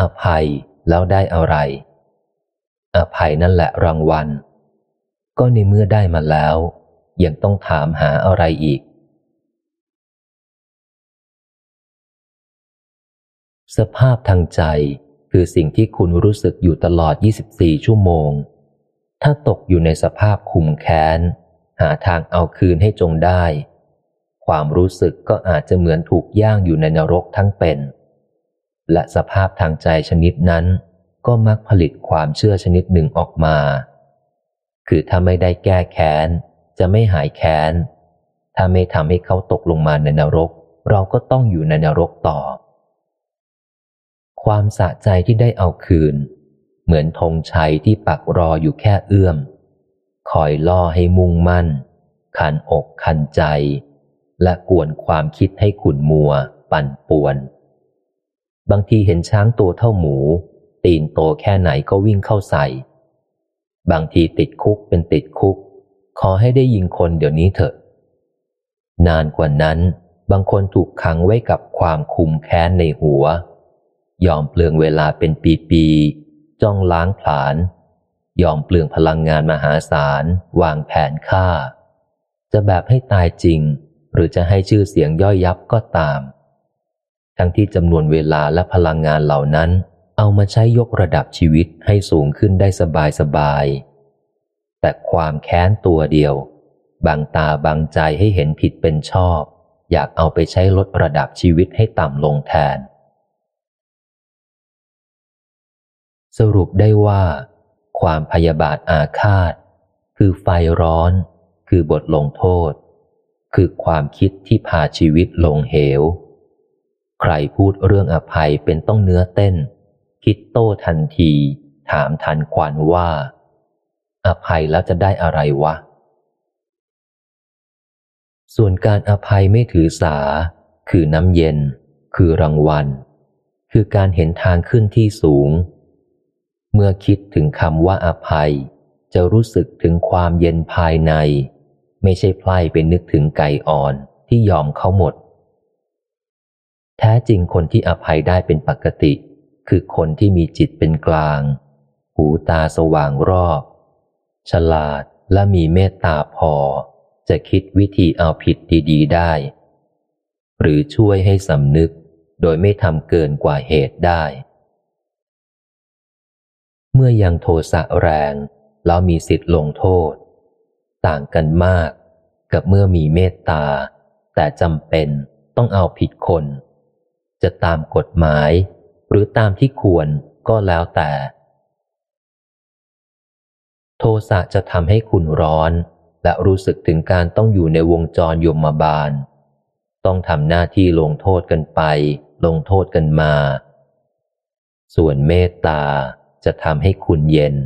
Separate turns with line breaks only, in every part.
อภัยแล้วได้อะไร อภัยนั่นแหละรางวัล ก็ในเมื่อได้มาแล้ว ยังต้องถามหาอะไรอีก สภาพทางใจคือสิ่งที่คุณรู้สึกอยู่ตลอด 24 ชั่วโมง ถ้าตกอยู่ในสภาพคุมแค้น หาทางเอาคืนให้จงได้ ความรู้สึกก็อาจจะเหมือนถูกย่างอยู่ในนรกทั้งเป็น และสภาพทางใจชนิดนั้น ก็มักผลิตความเชื่อชนิดหนึ่งออกมา คือถ้าไม่ได้แก้แค้น จะไม่หายแค้น ถ้าไม่ทำให้เขาตกลงมาในนรก เราก็ต้องอยู่ในนรกต่อ ความสะใจที่ได้เอาคืน เหมือนธงชัยที่ปักรออยู่แค่เอื้อม คอยล่อให้มุ่งมั่นขันอกขันใจ และกวนความคิดให้ขุนมัว ปั่นป่วน บางทีเห็นช้างตัวเท่าหมู ตีนโตแค่ไหนก็วิ่งเข้าใส่ บางทีติดคุกเป็นติดคุก ขอให้ได้ยิงคนเดี๋ยวนี้เถอะ นานกว่านั้น บางคนถูกขังไว้กับความคุมแค้นในหัว ยอมเปลืองเวลาเป็นปีๆจ้องล้างผลาญยอมเปลืองพลังงานมหาศาล วางแผนฆ่า จะแบบให้ตายจริง หรือจะให้ชื่อเสียงย่อยยับก็ตาม ทั้งที่จำนวนเวลาและพลังงานเหล่านั้น เอามาใช้ยกระดับชีวิตให้สูงขึ้นได้สบายสบายแต่ความแค้นตัวเดียว บางตาบางใจให้เห็นผิดเป็นชอบ อยากเอาไปใช้ลดระดับชีวิตให้ต่ำลงแทน สรุปได้ว่า ความพยาบาทอาฆาต คือไฟร้อน คือบทลงโทษ คือความคิดที่พาชีวิตลงเหว ใครพูดเรื่องอภัยเป็นต้องเนื้อเต้น คิดโต้ทันที ถามทันควันว่า อภัยแล้วจะได้อะไรวะ ส่วนการอภัยไม่ถือสา คือน้ำเย็น คือรางวัล คือการเห็นทางขึ้นที่สูง เมื่อคิดถึงคำว่าอภัย จะรู้สึกถึงความเย็นภายใน ไม่ใช่ไพล่ไปนึกถึงไก่อ่อนที่ยอมเขาหมด แท้จริงคนที่อภัยได้เป็นปกติ คือคนที่มีจิตเป็นกลาง หูตาสว่างรอบ ฉลาดและมีเมตตาพอ จะคิดวิธีเอาผิดดีๆ ได้ หรือช่วยให้สำนึกโดยไม่ทำเกินกว่าเหตุได้ เมื่อยังโทสะแรง แล้วมีสิทธิ์ลงโทษ ต่างกันมากกับเมื่อมีเมตตา แต่จำเป็นต้องเอาผิดคน จะตามกฎหมาย หรือตามที่ควรก็แล้วแต่ โทสะจะทำให้คุณร้อน และรู้สึกถึงการต้องอยู่ในวงจรยมบาล ต้องทำหน้าที่ลงโทษกันไป ลงโทษกันมา ส่วนเมตตาจะทำให้คุณเย็น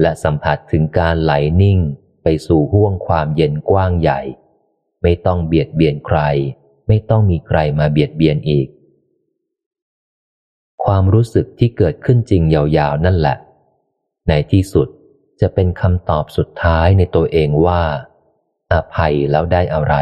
และสัมผัสถึงการไหลนิ่งไปสู่ห้วงความเย็นกว้างใหญ่ ไม่ต้องเบียดเบียนใคร ไม่ต้องมีใครมาเบียดเบียนอีก ความรู้สึกที่เกิดขึ้นจริงยาวๆนั่นแหละ ในที่สุดจะเป็นคำตอบสุดท้ายในตัวเองว่า อภัยแล้วได้อะไร